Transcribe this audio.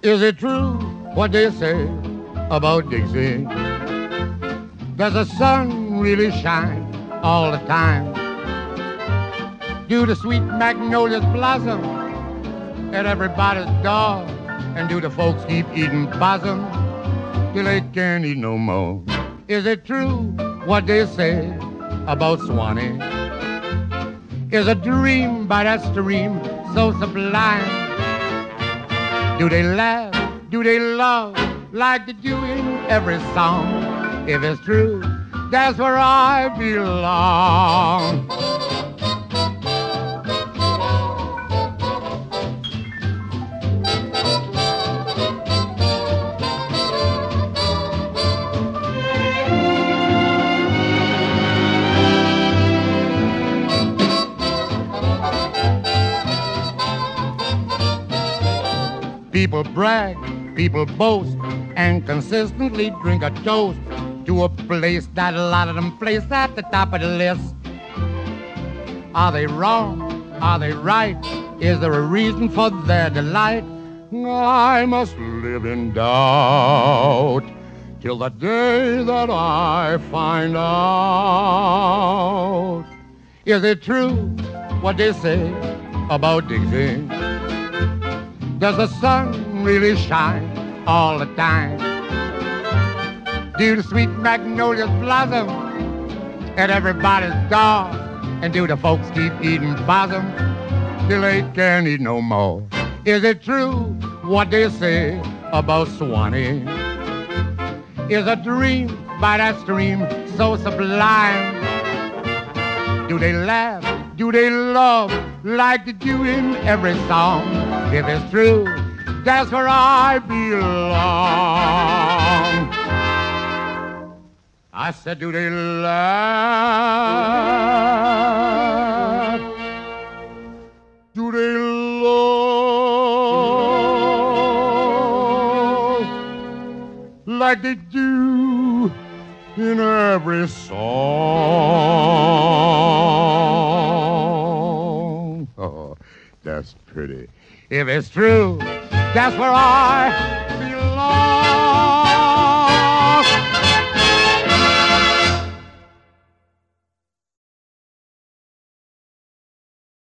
Is it true what they say about Dixie? Does the sun really shine all the time? Do the sweet magnolias blossom at everybody's door? And do the folks keep eating possum till they can't eat no more? Is it true what they say about Swanee? Is a dream by that stream so sublime? Do they laugh? Do they love like they do in every song? If it's true, that's where I belong. People brag, people boast, and consistently drink a toast to a place that a lot of them place at the top of the list. Are they wrong? Are they right? Is there a reason for their delight? I must live in doubt till the day that I find out. Is it true what they say about Dixie? Does the sun really shine all the time? Do the sweet magnolias blossom at everybody's door? And do the folks keep eating bosom till they can't eat no more? Is it true what they say about Swanee? Is a dream by that stream so sublime? Do they laugh? Do they love like they do in every song? If it's true, that's where I belong. I said, do they laugh? Do they love like they do in every song? That's pretty. If it's true, that's where I belong.